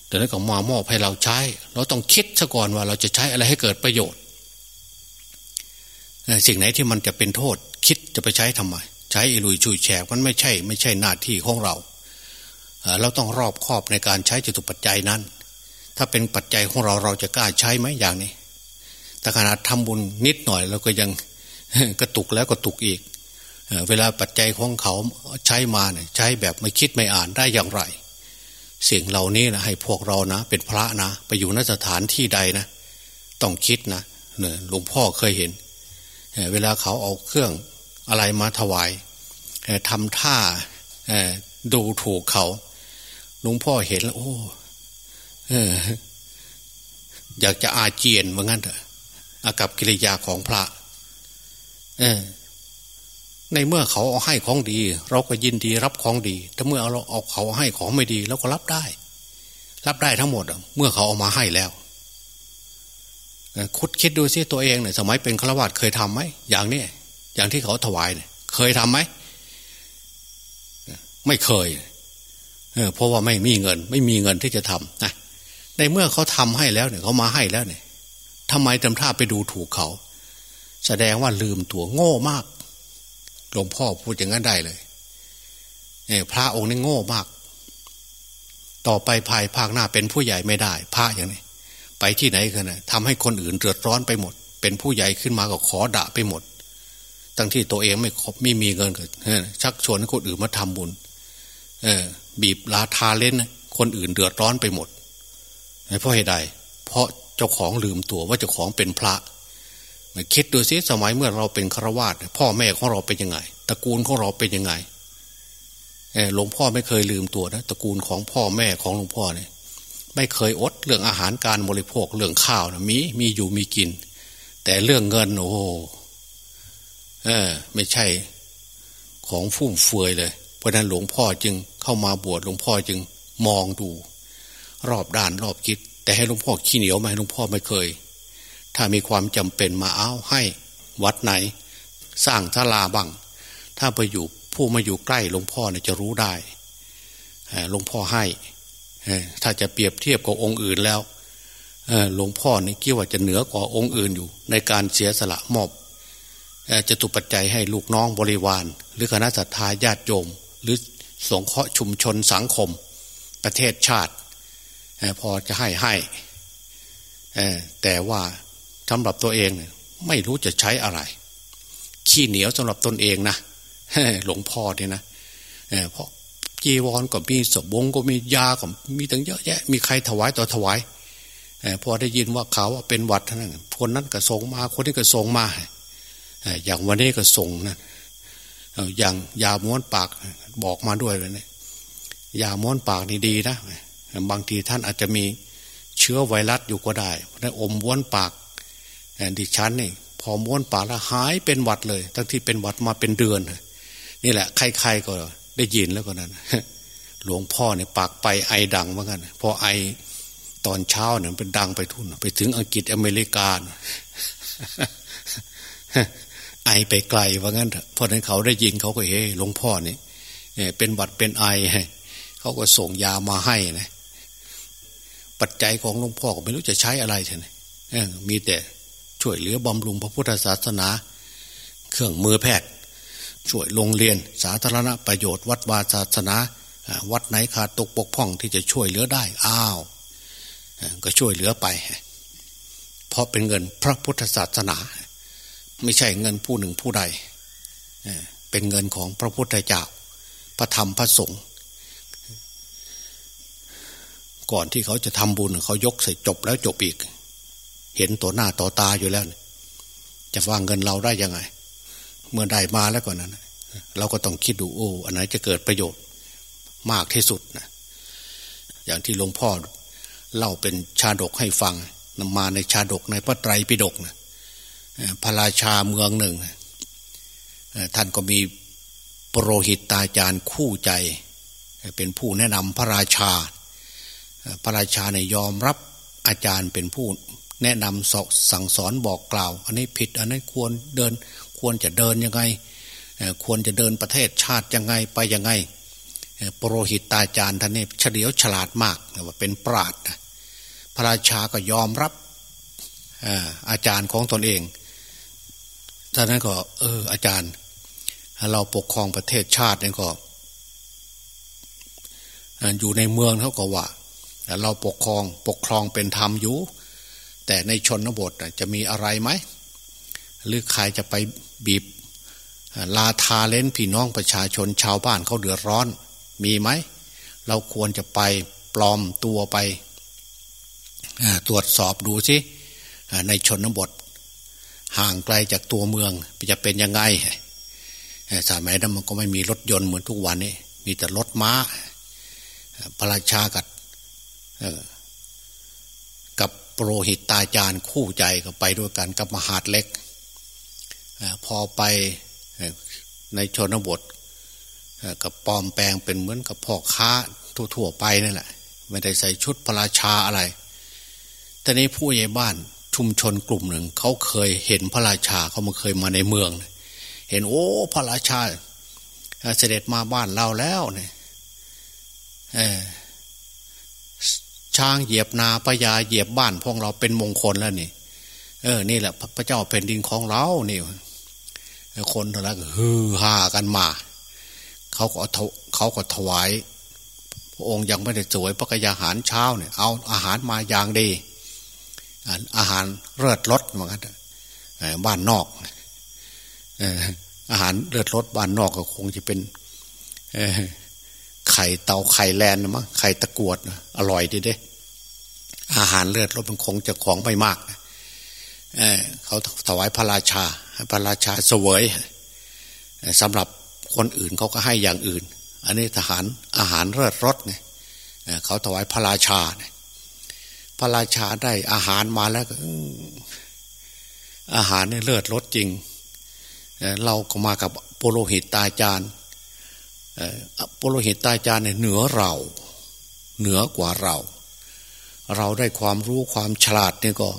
แต่นั้นก็มามอบให้เราใช้ เราต้องคิดซะก่อนว่าเราจะใช้อะไรให้เกิดประโยชน์สิ่งไหนที่มันจะเป็นโทษ คิดจะไปใช้ทำไม ช้อิลุยชุยแฉกมันไม่ใช่ ไม่ใช่หน้าที่ของเรา เราต้องรอบคอบในการใช้จตุปัจจัยนั้น ถ้าเป็นปัจจัยของเราเราจะกล้าใช้ไหมอย่างนี้ แต่ขนาดทำบุญนิดหน่อยเราก็ยังกระตุกแล้วก็ตุกอีก เวลาปัจจัยของเขาใช้มาเนี่ยใช้แบบไม่คิดไม่อ่านได้อย่างไร สิ่งเหล่านี้นะให้พวกเรานะ เป็นพระนะไปอยู่นสถานที่ใดนะ ต้องคิดนะเนี่ยหลวงพ่อเคยเห็น เวลาเขาเอาเครื่องอะไรมาถวาย ทำท่าดูถูกเขาหลวงพ่อเห็นแล้ว โอ้อยากจะอาเจียนเหมือนกันเถอะอากับกิริยาของพระในเมื่อเขาเอาให้ของดี เราก็ยินดีรับของดีแต่เมื่อเราเอาเขาให้ของไม่ดีเราก็รับได้ รับได้ทั้งหมดเมื่อเขาเอามาให้แล้วคุดคิดดูซิตัวเองเนี่ยสมัยเป็นฆราวาสเคยทํำไหมอย่างนี้อย่างที่เขาถวายเนี่ย เคยทํำไหม ไม่เคยเเพราะว่าไม่มีเงิน ไม่มีเงินที่จะทำนะในเมื่อเขาทำให้แล้วเนี่ยเขามาให้แล้วเนี่ยทำไมทำท่าไปดูถูกเขา แสดงว่าลืมตัวโง่มากหลวงพ่อพูดอย่างนั้นได้เลยเนี่ยพระองค์นี่โง่มาก ต่อไปภายภาคหน้าเป็นผู้ใหญ่ไม่ได้ พระอย่างนี้ ไปที่ไหนกันนะทำให้คนอื่นเดือดร้อนไปหมด เป็นผู้ใหญ่ขึ้นมาก็ขอด่าไปหมดตั้งที่ตัวเองไม่ครบไม่มีเงินก็ชักชวนคนอื่นมาทำบุญ เออ บีบลาทาเล่น คนอื่นเดือดร้อนไปหมดเพราะเหตุใด เพราะเจ้าของลืมตัวว่าเจ้าของเป็นพระคิดดูสิสมัยเมื่อเราเป็นฆราวาสพ่อแม่ของเราเป็นยังไงตระกูลของเราเป็นยังไงหลวงพ่อไม่เคยลืมตัวนะตระกูลของพ่อแม่ของหลวงพ่อเนี่ยไม่เคยอดเรื่องอาหารการบริโภคเรื่องข้าวนะมีมีอยู่มีกิน แต่เรื่องเงินโอ้เออ ไม่ใช่ ของฟุ่มเฟือยเลย ราะนั้นหลวงพ่อจึงเข้ามาบวชหลวงพ่อจึงมองดู รอบด้านรอบคิด แต่ให้หลวงพ่อขี้เหนียวไหมหลวงพ่อไม่เคย ถ้ามีความจำเป็นมาเอาให้วัดไหน สร้างทลาบ้างถ้าไปอยู่ผู้มาอยู่ใกล้หลวงพ่อเนี่ยจะรู้ได้หลวงพ่อให้ถ้าจะเปรียบเทียบกับองค์อื่นแล้วหลวงพ่อนี่คิดว่าจะเหนือกว่าองค์อื่นอยู่ ในการเสียสละมอบจะตุปัจจัยให้ลูกน้องบริวาร หรือคณะสัตยาญาติโยม หรือสงเคราะห์ชุมชนสังคม ประเทศชาติ พอจะให้ให้แต่ว่าสำหรับตัวเองไม่รู้จะใช้อะไร ขี้เหนียวสำหรับตนเองนะหลวงพ่อเนี่ยนะเพราะจีวรก็มีสบงก็มียาก็มีตั้งเยอะแยะ มีใครถวายต่อถวายพอได้ยินว่าเขาว่าเป็นวัดนั้นคนนั้นก็ส่งมา คนนี้ก็ส่งมา อย่างวันนี้ก็ส่งนะ อย่างยาม้วนปากบอกมาด้วยเลยเนี่ยยาม้วนปากนี่ดีนะบางทีท่านอาจจะมีเชื้อไวรัสอยู่ก็ได้เพราะอมม้วนปากดิฉันนี่พอม้วนปากแล้วหายเป็นหวัดเลย ทั้งที่เป็นหวัดมาเป็นเดือนนี่แหละใครๆก็ได้ยินแล้วก็นั้นหลวงพ่อเนี่ยปากไปไอดังเหมือนกันพอไอตอนเช้าเนี่ยเป็นดังไปทุนไปถึงอังกฤษอเมริกา ไอไปไกลว่างั้นเพราะนั้นเขาได้ยินเขาก็เฮ้หลวงพ่อนี่เป็นบัดเป็นไอเขาก็ส่งยามาให้นะปัจจัยของหลวงพ่อก็ไม่รู้จะใช้อะไรใช่ไหมมีแต่ช่วยเหลือบำรุงพระพุทธศาสนา เครื่องมือแพทย์ ช่วยโรงเรียน สาธารณประโยชน์วัดวาศาสนา วัดไหนขาดตกปกพ่องที่จะช่วยเหลือได้อ้าวก็ช่วยเหลือไป เพราะเป็นเงินพระพุทธศาสนา ไม่ใช่เงินผู้หนึ่งผู้ใดเป็นเงินของพระพุทธเจ้าพระธรรมพระสงฆ์ก่อนที่เขาจะทำบุญเขายกใส่จบแล้วจบอีก เห็นต่อหน้าต่อตาอยู่แล้ว จะวางเงินเราได้ยังไง เมื่อได้มาแล้วก่อนนั้น เราก็ต้องคิดดูโอ้อันไหนจะเกิดประโยชน์มากที่สุดนะอย่างที่หลวงพ่อเล่าเป็นชาดกให้ฟังนำมาในชาดกในพระไตรปิฎกนะ พระราชาเมืองหนึ่ง ท่านก็มีโปรหิตตาจารย์คู่ใจ เป็นผู้แนะนำพระราชา พระราชาในยอมรับอาจารย์เป็นผู้แนะนำสสั่งสอนบอกกล่าว อันนี้ผิดอันนั้ควรเดินควรจะเดินยังไง ควรจะเดินประเทศชาติยังไงไปยังไงโปรหิตตาจารย์ท่านนี้เฉลียวฉลาดมากว่าเป็นปราดพระราชาก็ยอมรับอาจารย์ของตนเอง ท่านนั้นก็ เออ อาจารย์ เราปกครองประเทศชาตินี่ก็อยู่ในเมืองเท่ากับว่าเราปกครองปกครองเป็นธรรมอยู่ แต่ในชนบทจะมีอะไรไหม หรือใครจะไปบีบ ลาทาเล่นพี่น้องประชาชนชาวบ้านเขาเดือดร้อน มีไหม เราควรจะไปปลอมตัวไป ตรวจสอบดูสิในชนบท ห่างไกลจากตัวเมืองจะเป็นยังไงสมัยนั้นมันก็ไม่มีรถยนต์เหมือนทุกวันนี้ มีแต่รถม้าพระราชากับโปรหิตตาจารย์คู่ใจก็ไปด้วยกันกับมหาดเล็ก พอไปในชนบทกับปอมแปลงเป็นเหมือนกับพ่อค้าทั่วๆไปนั่นแหละไม่ได้ใส่ชุดพระราชาอะไร แต่ในผู้ใหญ่บ้าน ชุมชนกลุ่มหนึ่งเขาเคยเห็นพระราชาเขามาเคยมาในเมือง เห็นโอ้พระราชาเสด็จมาบ้านเราแล้วเนี่ยช้างเหยียบนาพญาเหยียบบ้านพวกเราเป็นมงคลแล้วนี่ เออ นี่แหละ พระเจ้าแผ่นดินของเราเนี่ยคนทั้งนั้นฮือฮากันมา เขาก็เขาก็ถวาย พระองค์ยังไม่ได้สวยพระกยาหารเช้าเนี่ย เอาอาหารมาอย่างดี อาหารเลือดรสเหมือนกันบ้านนอกอาหารเลือดรสบ้านนอกก็คงจะเป็นไข่เตาไข่แลนมั้งไข่ตะกวดอร่อยดีเด้ อาหารเลือดรสมันคงจะของไม่มากเเขาถวายพระราชาพระราชาเสวยสำหรับคนอื่นเขาก็ให้อย่างอื่น อันนี้ทหารอาหารเลือดรสเนี่ยเขาถวายพระราชาเนี่ย พระราชาได้อาหารมาแล้วอาหารเนี่ยเลือดรสจริงเราก็มากับโปโลหิตตาจารย์ปุโรหิตตาจารย์เนี่ยเหนือเรา เหนือกว่าเรา เราได้ความรู้ความฉลาดเนี่ยก็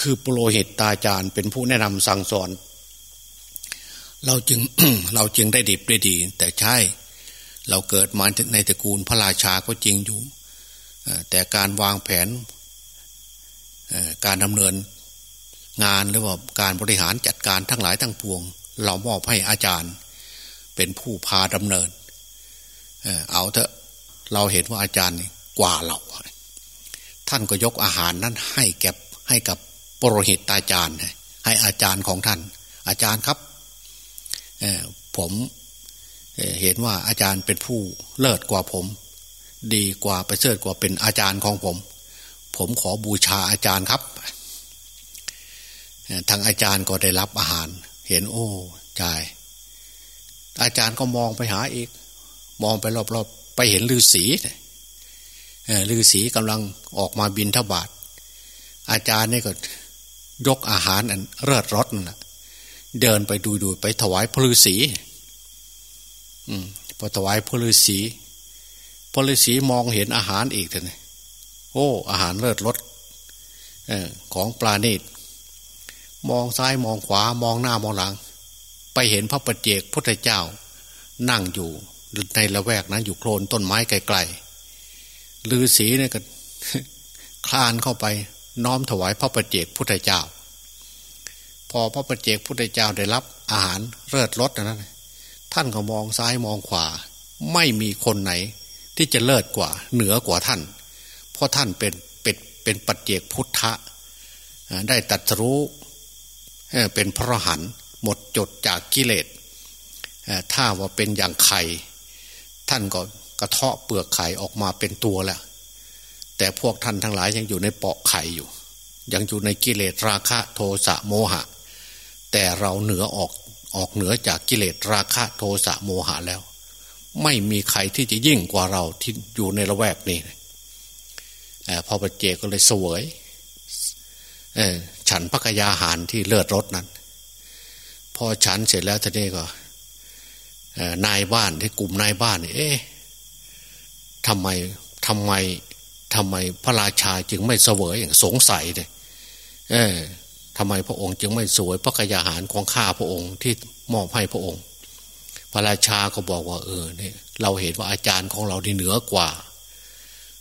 คือปุโรหิตตาจารย์ เป็นผู้แนะนำสั่งสอน เราจึงเราจึงได้ดิบได้ดี แต่ใช่ เราเกิดมาในตระกูลพระราชาก็จริงอยู่ แต่การวางแผนการดำเนินงานหรือว่าการบริหารจัดการทั้งหลายทั้งปวง เรามอบให้อาจารย์ เป็นผู้พาดำเนิน เอาเถอะเราเห็นว่าอาจารย์กว่าเรา ท่านก็ยกอาหารนั้นให้แก็บให้กับปรหิตอาจารย์ ให้อาจารย์ของท่าน อาจารย์ครับผมเห็นว่าอาจารย์เป็นผู้เลิศกว่าผม ดีกว่าไปเสริฐกว่าเป็นอาจารย์ของผม ผมขอบูชาอาจารย์ครับทางอาจารย์ก็ได้รับอาหาร เห็นโอ้ใจอาจารย์ก็มองไปหาอีก มองไปรอบๆ ไปเห็นฤาษีฤาษีกำลังออกมาบินทบาทอาจารย์นี่ก็ยกอาหารอันเลิศรสนั่นแหละเดินไปดูดูไปถวายพระฤาษีอืมพอถวายพระฤาษี พระฤาษีมองเห็นอาหารอีกเลยโอ้ อาหารเลิศรสของปลาเนตมองซ้ายมองขวามองหน้ามองหลัง ไปเห็นพระประเจกพุทธเจ้า นั่งอยู่ในละแวกนั้นอยู่โคลนต้นไม้ไกลๆลือสีเนี่ยก็คลานเข้าไปน้อมถวายพระประเจกพุทธเจ้า พอพระประเจกพุทธเจ้าได้รับอาหารเลิศรสนั้นท่านก็มองซ้ายมองขวา ไม่มีคนไหน ที่จะเลิศกว่าเหนือกว่าท่าน เพราะท่านเป็นเป็นเป็นปัจเจกพุทธะได้ตัดรู้เป็นพระหันหมดจดจากกิเลสถ้าว่าเป็นอย่างไข่ ท่านก็กระเทาะเปลือกไข่ออกมาเป็นตัวแล้ว แต่พวกท่านทั้งหลายยังอยู่ในเปาะไข่อยู่ ยังอยู่ในกิเลสราคะโทสะโมหะ แต่เราเหนือออกออกเหนือจากกิเลสราคะโทสะโมหะแล้ว ไม่มีใครที่จะยิ่งกว่าเราที่อยู่ในละแวกนี้พอปเจก็เลยเสวยฉันพักยาหารที่เลือดรถนั้น พอฉันเสร็จแล้วท่านี้ก็นายบ้านที่กลุ่มนายบ้านเอ๊ะทำไมทำไมทำไมพระราชาจึงไม่เสวยอย่างสงสัยเลยเออทำไมพระองค์จึงไม่สวยพระกยาหารของข้าพระองค์ที่มอบให้พระองค์ พระราชาก็บอกว่า เออเนี่ยเราเห็นว่าอาจารย์ของเราที่เหนือกว่า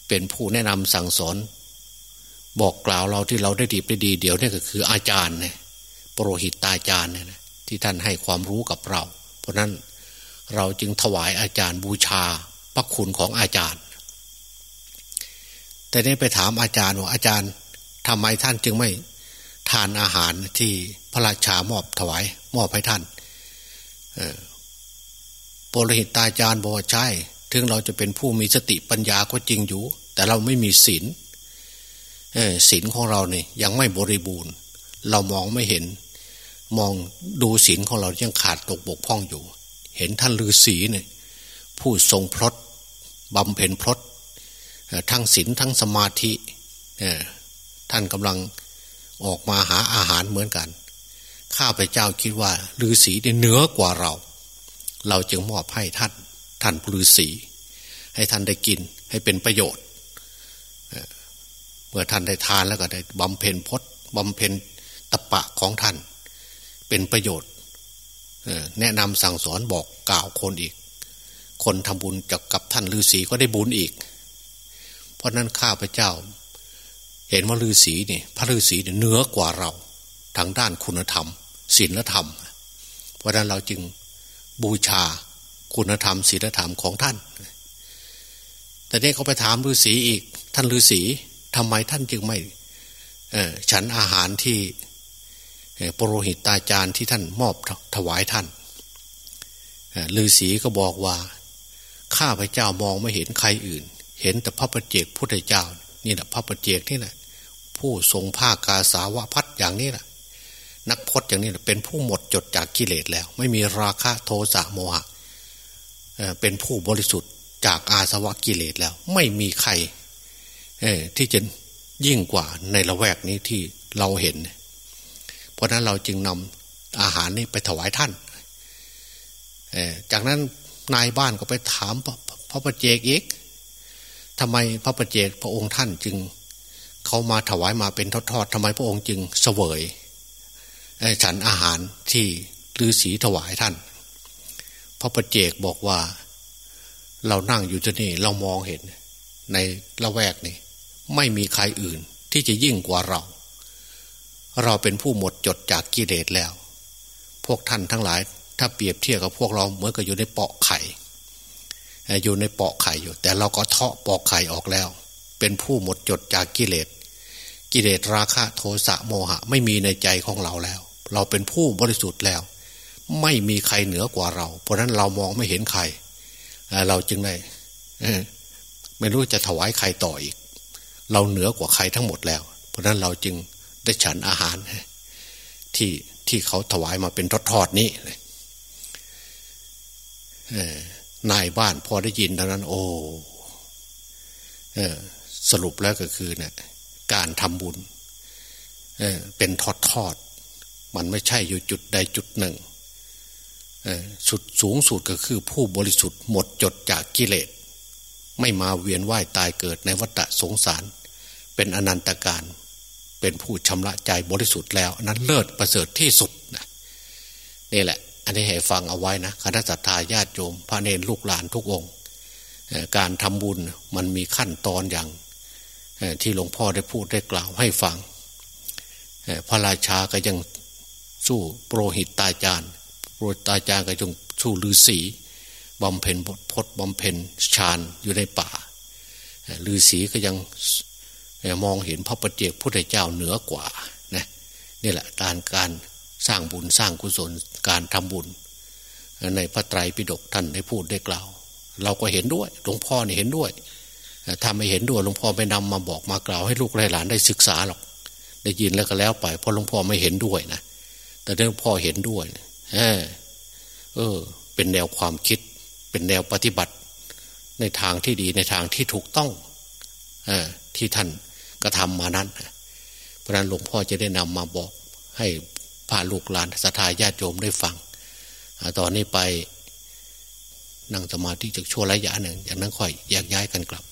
เป็นผู้แนะนำสั่งสอน บอกกล่าวเราที่เราได้ดีได้ดี เดี๋ยวนี่ก็คืออาจารย์เนี่ยปรหิตตาอาจารย์เนี่ยที่ท่านให้ความรู้กับเรา เพราะนั้นเราจึงถวายอาจารย์บูชาพระคุณของอาจารย์ แต่นี่ไปถามอาจารย์ว่าอาจารย์ทำไมท่านจึงไม่ทานอาหารที่พระราชามอบถวายมอบให้ท่าน เออ ปรหิตตาจารย์บอกใช่ ถึงเราจะเป็นผู้มีสติปัญญาก็จริงอยู่ แต่เราไม่มีศีลศีลของเราเนี่ยยังไม่บริบูรณ์ เรามองไม่เห็น มองดูศีลของเรายังขาดตกบกพร่องอยู่ เห็นท่านฤาษีเนี่ยผู้ทรงพรตบำเพ็ญพรตทั้งศีลทั้งสมาธิท่านกำลังออกมาหาอาหารเหมือนกัน ข้าพเจ้าคิดว่าฤาษีเนี่ยเหนือกว่าเรา เราจึงมอบให้ท่านท่านฤาษีให้ท่านได้กินให้เป็นประโยชน์ เมื่อท่านได้ทานแล้วก็ได้บำเพ็ญพจน์บำเพ็ญตะปะของท่าน เป็นประโยชน์แนะนำสั่งสอนบอกกล่าวคนอีก คนทำบุญกับกับท่านฤาษีก็ได้บุญอีก เพราะนั้นข้าพเจ้า เห็นว่าฤาษีนี่พระฤาษีเนี่ยเนื้อกว่าเรา ทางด้านคุณธรรมศีลธรรม เพราะนั้นเราจึง บูชาคุณธรรมศีลธรรมของท่าน แต่นี้เขาไปถามฤาษีอีก ท่านฤาษีทำไมท่านจึงไม่ฉันอาหารที่ปรหิตตาจารย์ที่ท่านมอบถวายท่านฤาษีก็บอกว่า ข้าพเจ้ามองไม่เห็นใครอื่น เห็นแต่พระประเจกพุทธเจ้า นี่แหละพระประเจกนี่แหละผู้ทรงผ้ากาสาวะพัดอย่างนี้แหละ นักพจน์อย่างนี้เป็นผู้หมดจดจากกิเลสแล้ว ไม่มีราคะโทสะโมหะเป็นผู้บริสุทธิ์จากอาสวะกิเลสแล้ว ไม่มีใครที่จะยิ่งกว่าในละแวกนี้ที่เราเห็น เพราะนั้นเราจึงนำอาหารนี้ไปถวายท่านจากนั้นนายบ้านก็ไปถามพระประเจกอีกทำไมพระประเจกพระองค์ท่านจึง เขามาถวายมาเป็นทอดๆทำไมพระองค์จึงเสวย ฉันอาหารที่ฤาษีถวายท่าน พระประเจกบอกว่า เรานั่งอยู่ที่นี่เรามองเห็น ในละแวกนี้ ไม่มีใครอื่นที่จะยิ่งกว่าเรา เราเป็นผู้หมดจดจากกิเลสแล้ว พวกท่านทั้งหลาย ถ้าเปรียบเทียบกับพวกเราเหมือนกับอยู่ในเปาะไข่อยู่ในเปาะไข่อยู่ แต่เราก็เทาะปอกไข่ออกแล้ว เป็นผู้หมดจดจากกิเลสกิเลสราคะโทสะโมหะ ไม่มีในใจของเราแล้ว เราเป็นผู้บริสุทธิ์แล้ว ไม่มีใครเหนือกว่าเรา เพราะนั้นเรามองไม่เห็นใคร เราจึงได้ไม่รู้จะถวายใครต่ออีก เราเหนือกว่าใครทั้งหมดแล้ว เพราะนั้นเราจึงได้ฉันอาหารที่ที่เขาถวายมาเป็นทอดๆนี้นายบ้านพอได้ยินเท่านั้น โอ้สรุปแล้วก็คือเนะี่ยการทำบุญเเป็นทอดทอด มันไม่ใช่อยู่จุดใดจุดหนึ่งสุดสูงสุดก็คือผู้บริสุทธิ์หมดจดจากกิเลส ไม่มาเวียนว่ายตายเกิดในวัฏสงสาร เป็นอนันตการ เป็นผู้ชำระใจบริสุทธิ์แล้วนั้นเลิศประเสริฐที่สุดนะนี่แหละ อันนี้ให้ฟังเอาไว้นะคณะสัตยาญาติโยมพระเนรลูกหลานทุกองค์การทำบุญมันมีขั้นตอนอย่างที่หลวงพ่อได้พูดได้กล่าวให้ฟังพระราชาก็ยัง สู้โปรหิตตาจารย์โปรหิตตาจารย์ก็ยังสู้ฤาษีบำเพ็ญพจน์บำเพ็ญฌานอยู่ในป่าฤาษีก็ยังมองเห็นพระประเจกพุทธเจ้าเหนือกว่านะนี่แหละการการสร้างบุญสร้างกุศลการทำบุญ ในพระไตรปิฎกท่านได้พูดได้กล่าว เราก็เห็นด้วยหลวงพ่อเนี่เห็นด้วยถ้าไม่เห็นด้วยหลวงพ่อไม่นำมาบอกมากล่าวให้ลูกหลานได้ศึกษาหรอก ได้ยินแล้วก็แล้วไปเพราะหลวงพ่อไม่เห็นด้วยนะ แต่หลวงพ่อเห็นด้วยเออเออ เป็นแนวความคิด เป็นแนวปฏิบัติ ในทางที่ดีในทางที่ถูกต้องอที่ท่านกระทำมานั้นเพราะนั้นหลวงพ่อจะได้นำมาบอกให้พาลูกหลานสัตยาญาติโยมได้ฟังตอนนี้ไปนั่งสมาธิจากชั่วระยะหนึ่ง อย่างนั้นค่อยแยกย้ายกันกลับ